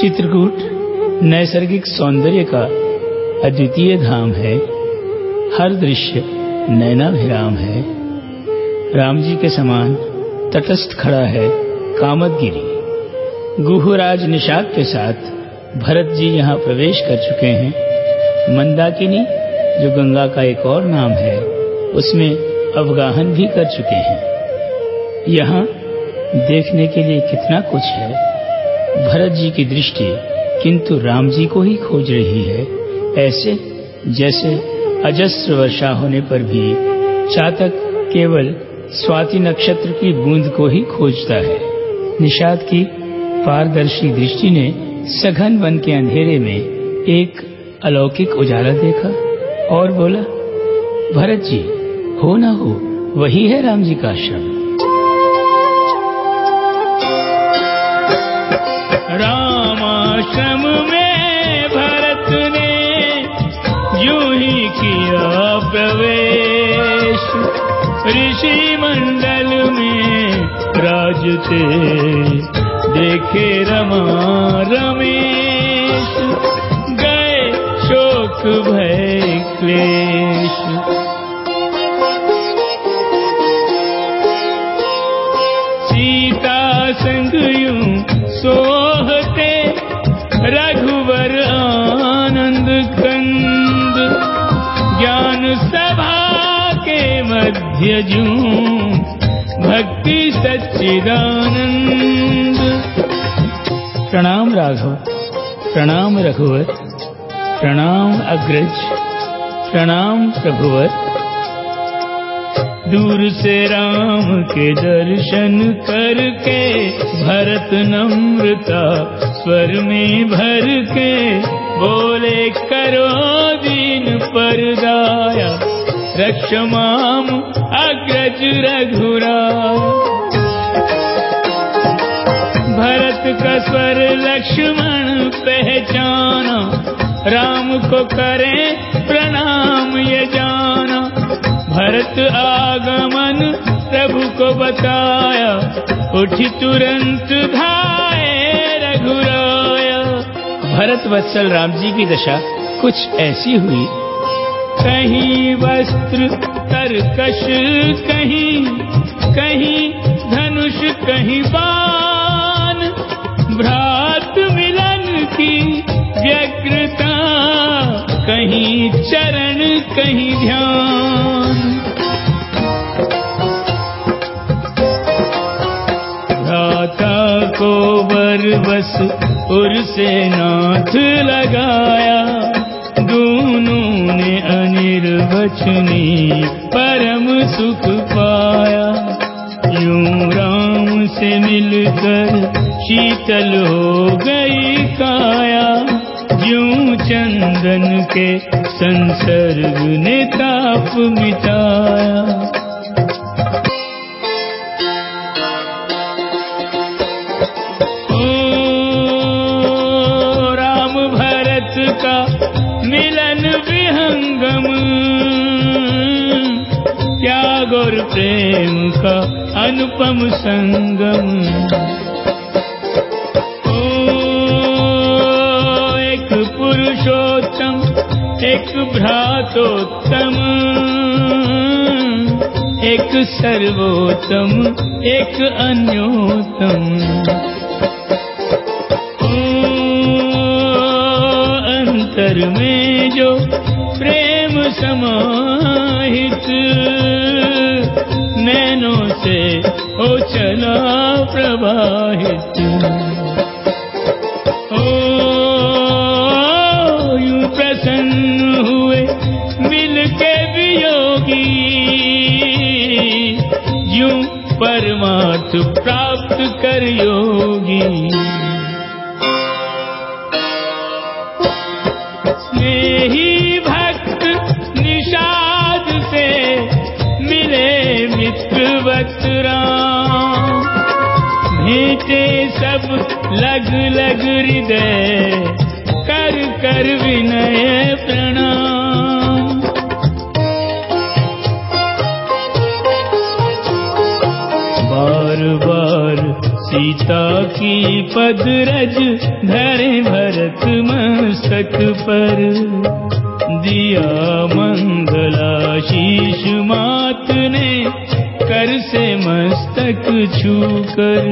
चित्रकूट नैसर्गिक सौंदर्य का अद्वितीय धाम है। हर दृश्य नैनाभिराम है। राम जी के समान तटस्थ खड़ा है कामतगिरी गुहराज निषाद के साथ भरत जी यहाँ प्रवेश कर चुके हैं। मंदाकिनी, जो गंगा का एक और नाम है, उसमें अवगाहन भी कर चुके हैं। यहाँ देखने के लिए कितना कुछ है। भरत जी की दृष्टि किंतु राम जी को ही खोज रही है। ऐसे, जैसे अजस्र वर्षा होने पर भी चातक केवल स्वाति नक्षत्र की बूंद को ही खोजता है। निषाद की पारदर्शी दृष्टि ने सघन वन के अंधेरे में एक अलौकिक उजाला देखा और बोला, भरत जी, हो ना हो, वही है राम जी का आश्रम। किया प्रवेश। ऋषि मंडल में राजते देखे रमा रमेश। गए शोक भय क्लेश। के मध्य जूं भक्ति सच्चिदानंद। प्रणाम राघव। प्रणाम रघुवर प्रणाम अग्रज। प्रणाम प्रभुवर दूर से राम के दर्शन करके, भरत नम्रता स्वर में भर के बोले करो दीन पर दाया। रक्षमाम अग्रज रघुराय भरत का स्वर लक्ष्मण पहचाना, राम को करें प्रणाम ये जाना। भरत आगमन प्रभु को बताया, उठी तुरंत धाये रघुराया। भरत वत्सल राम जी की दशा कुछ ऐसी हुई कहीं वस्त्र, तरकश कहीं कहीं धनुष, कहीं बाण। भ्रात मिलन की व्यग्रता, कहीं चरण, कहीं ध्यान। भ्राता को बर बस उर से नाथ लगाया। अनिर्वचनी परम सुख पाया। यूँ राम से मिलकर शीतल हो गई काया। यूँ चंदन के संसर्ग ने ताप मिटाया। प्रेम का अनुपम संगम। ओ, एक पुरुषोत्तम, एक भ्रातोत्तम, एक सर्वोत्तम, एक अन्योत्तम। ओ, अंतर में जो प्रेम समाहित। नैनों से ओ चला प्रवाहित। ओ यूँ प्रसन्न हुए मिल के वियोगी। यूँ परमार्थ प्राप्त कर योगी। स्नेही भेंटे सब लग लग हृदय कर कर विनय प्रणाम। बार बार सीता की पदरज धरे भरत पर। दिया मंगलाशीष मात ने कर से मस्तक छू कर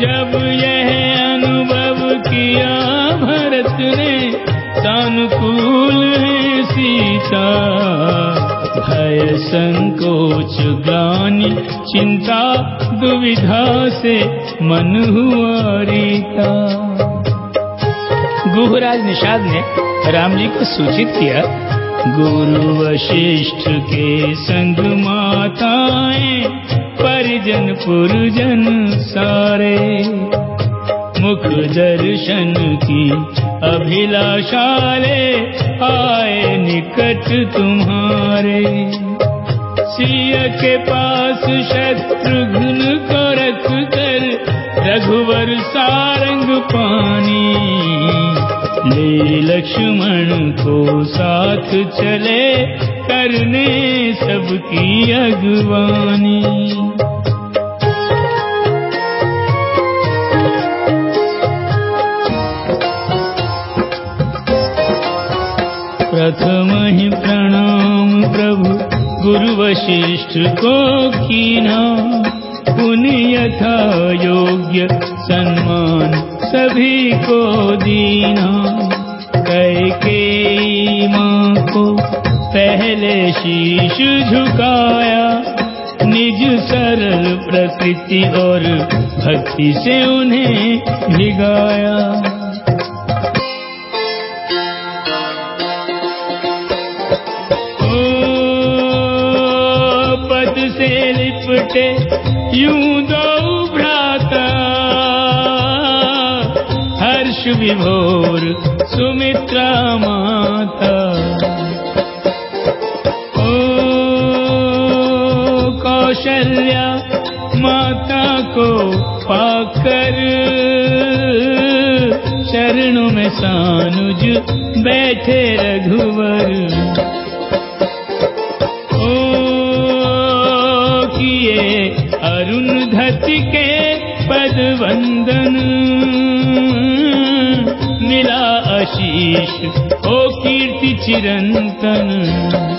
जब यह अनुभव किया, भरत ने सानुकूल है सीता। भय संकोच ग्लानि, चिंता दुविधा से मन हुआ रीता। गुहराज निषाद ने राम जी को सूचित किया गुरु वशिष्ठ के संग माताएँ, परिजन पुरजन सारे। मुख दर्शन की अभिलाषाले आए निकट तुम्हारे। सिय के पास शत्रुघ्न को रख कर रघुवर सारंग पानी ले लक्ष्मण को साथ चले करने सबकी अगवानी। प्रथम ही प्रणाम प्रभु गुरु वशिष्ठ को कीना। पुण्य यथा योग्य सम्मान सभी को दीना को पहले शीश झुकाया, निज सरल प्रकृति और भक्ति से उन्हें भिगाया पद से लिपटे यूँ दो भ्राता, हर्ष विभोर सुमित्रा माता। कौशल्या माता को पाकर चरणों में सानुज बैठे रघुवर। किए अरुणधति के पद वंदन मिला आशीष, ओ कीर्ति चिरंतन।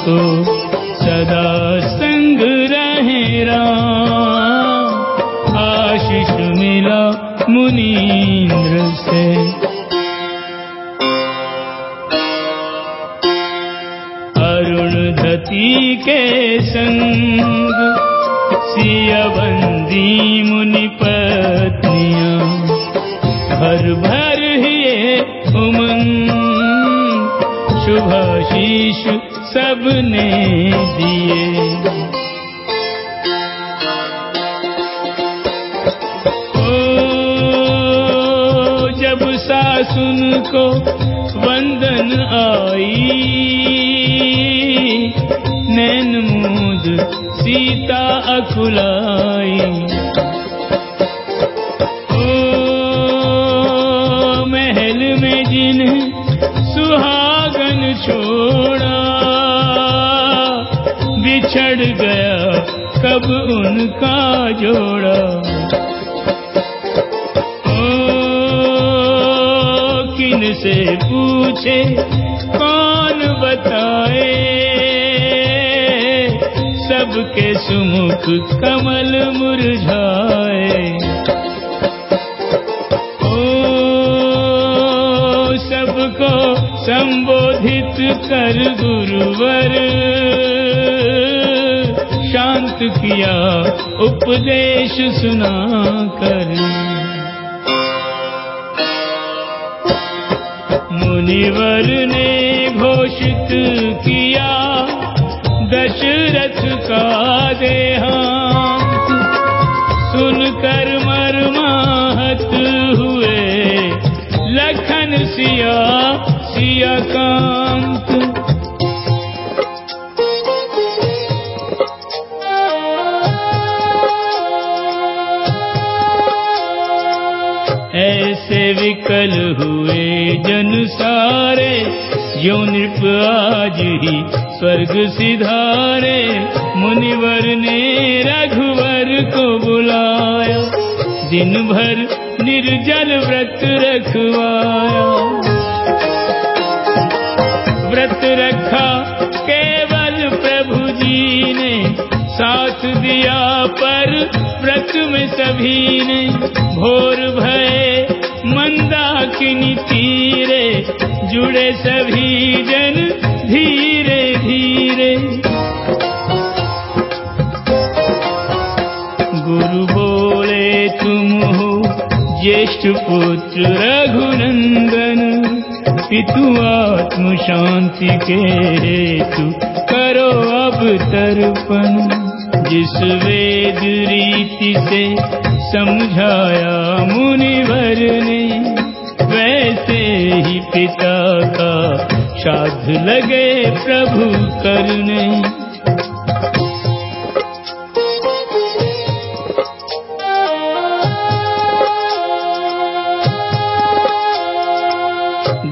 सदा संग रहे राम आशीष मिला मुनीन्द्र से। अरुणधति के संग सियाबंदी मुनि सबने दिए। ओ, जब सासुन को वंदन आई, नैन मूद सीता अकुलाई ओ, महल में जिन सुहागन छोड़ा बिछड़ गया, कब उनका जोड़ा? ओ, किन से पूछे, कौन बताए? सबके सुमुख कमल मुरझाए। ओ, सबको संबोधित कर गुरुवर। शांत किया, उपदेश सुना कर। मुनिवर ने घोषित किया, दशरथ का देहांत। सुनकर मर्माहत हुए, लखन सिया सिया कांत। विकल हुए जन सारे जो नृप आज ही स्वर्ग सिधारे। मुनिवर ने रघुवर को बुलाया दिन भर निर्जल व्रत रखवाया। व्रत रखा केवल प्रभु जी ने, साथ दिया पर व्रत में सभी ने। भोर भय मंदाकिनी तीरे जुड़े सभी जन धीरे धीरे। गुरु बोले, तुम हो ज्येष्ठ पुत्र रघुनंदन। पितु आत्म शांति के हेतु करो अब तर्पण। जिस वेद रीति से समझाया मुनिवर ने वैसे ही पिता का श्राद्ध लगे प्रभु करने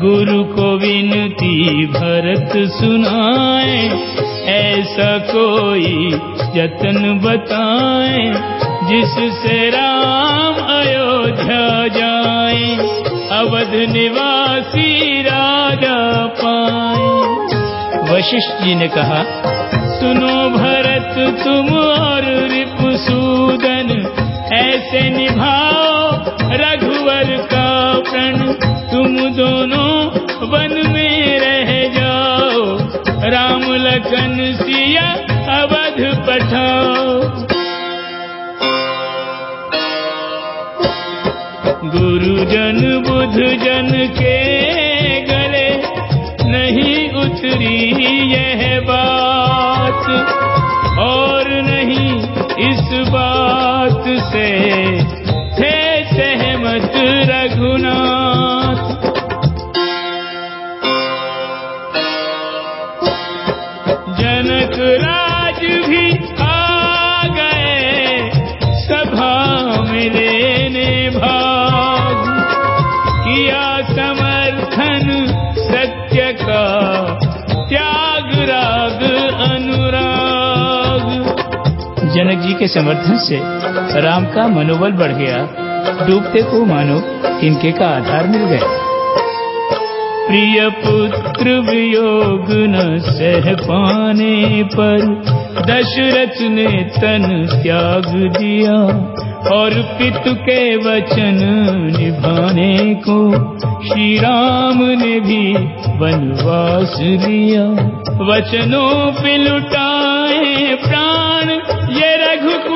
गुरु को विनती भरत सुनाए, ऐसा कोई जतन बताए, जिससे राम अयोध्या जाए। अवध निवासी राजा पाए। वशिष्ठ जी ने कहा, सुनो भरत, तुम और रिपुसूदन, ऐसे निभाओ रघुवर का प्रण। तुम दोनों वन में रह जाओ, राम लखन सिया अवध पठाओ। गुरुजन बुध जन के गले नहीं उतरी यह बात और नहीं इस बात से थे सहमत रघुनाथ। के समर्थन से राम का मनोबल बढ़ गया। डूबते को मानो तिनके का आधार मिल गया। प्रिय पुत्र वियोग न सह पाने पर दशरथ ने तन त्याग दिया और पितु के वचन निभाने को श्री राम ने भी वनवास लिया। वचनों पे लुटाए प्राण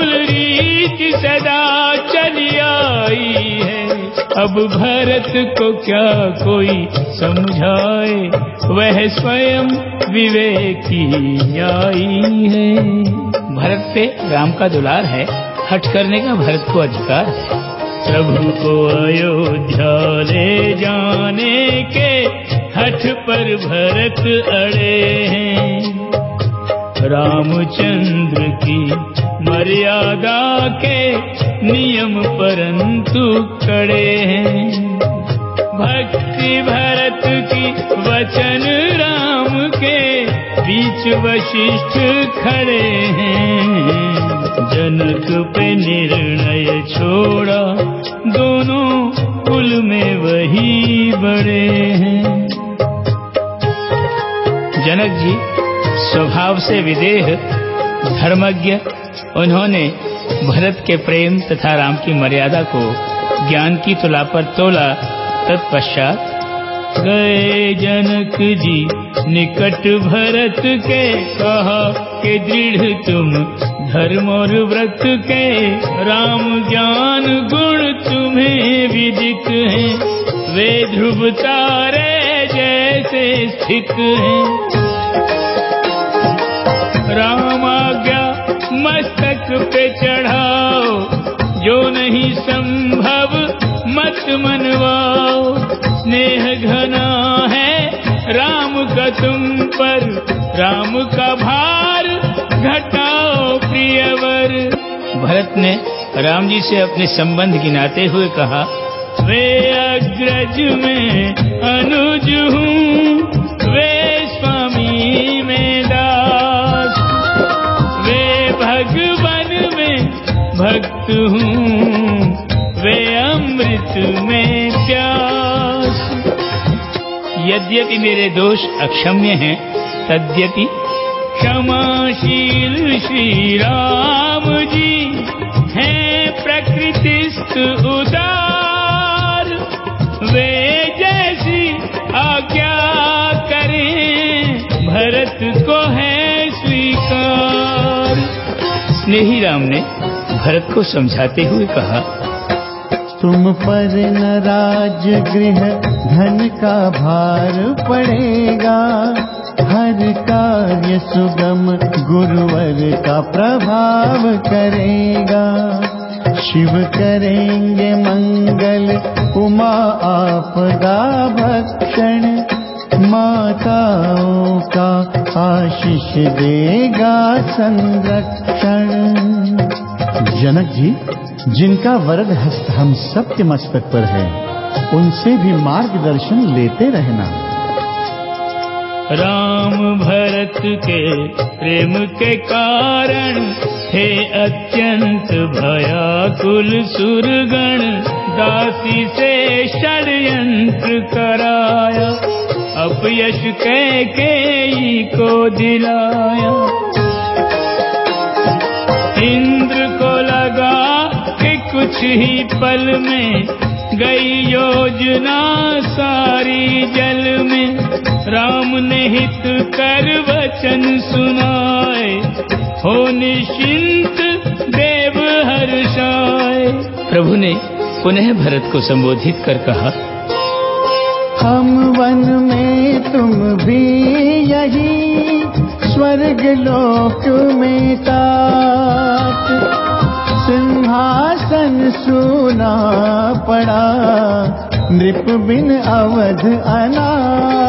रघुकुल रीति सदा चली आई है। अब भरत को क्या कोई समझाए? वह स्वयं विवेकी आई है। भरत पे राम का दुलार है। हट करने का भरत को अधिकार है। प्रभु को अयोध्या ले जाने के हठ पर भरत अड़े हैं। रामचंद्र की मर्यादा के नियम परंतु कड़े हैं। भक्ति भरत की वचन राम के बीच वशिष्ठ खड़े हैं। जनक पे निर्णय छोड़ा, दोनों कुल में वही बड़े हैं। जनक जी, स्वभाव से विदेह, धर्मज्ञ उन्होंने भरत के प्रेम तथा राम की मर्यादा को ज्ञान की तुला पर तोला। तत्पश्चात गए जनक जी, निकट भरत के कहा के दृढ़ तुम धर्म और व्रत के राम ज्ञान गुण तुम्हें विदित हैं। वे ध्रुव तारे जैसे स्थित हैं। मस्तक पे चढ़ाओ जो नहीं संभव मत मनवाओ। स्नेह घना है राम का तुम पर राम का भार घटाओ प्रियवर। भरत ने राम जी से अपने संबंध गिनाते हुए कहा वे अग्रज में अनुज हूँ। भगवन में भक्त हूँ। वे अमृत में प्यास। यद्यपि मेरे दोष अक्षम्य हैं, तद्यपि क्षमाशील श्री राम जी हैं प्रकृतिस्थ उदार। वे जैसी आज्ञा करें, भरत को है स्नेही राम ने भरत को समझाते हुए कहा, तुम पर न राज गृह धन का भार पड़ेगा। हर कार्य सुगम गुरुवर का प्रभाव करेगा। शिव करेंगे मंगल, उमा आपदा भक्षण। माताओं का आशीष देगा संरक्षण। जनक जी, जिनका वरद हस्त हम सबके मस्तक पर है, उनसे भी मार्गदर्शन लेते रहना। राम भरत के प्रेम के कारण हे अत्यंत भयाकुल सुरगण, दासी से षड्यंत्र कराया। अपयश कह के को दिलाया। इंद्र को लगा कि कुछ ही पल में गई योजना सारी जल में। राम ने हित कर वचन सुनाए हो निश्चिंत देव हर्षाए। प्रभु ने पुनः भरत को संबोधित कर कहा हम वन में तुम भी यही स्वर्ग लोक में तात सिंहासन सुना पड़ा नृप बिन अवध अनाथ।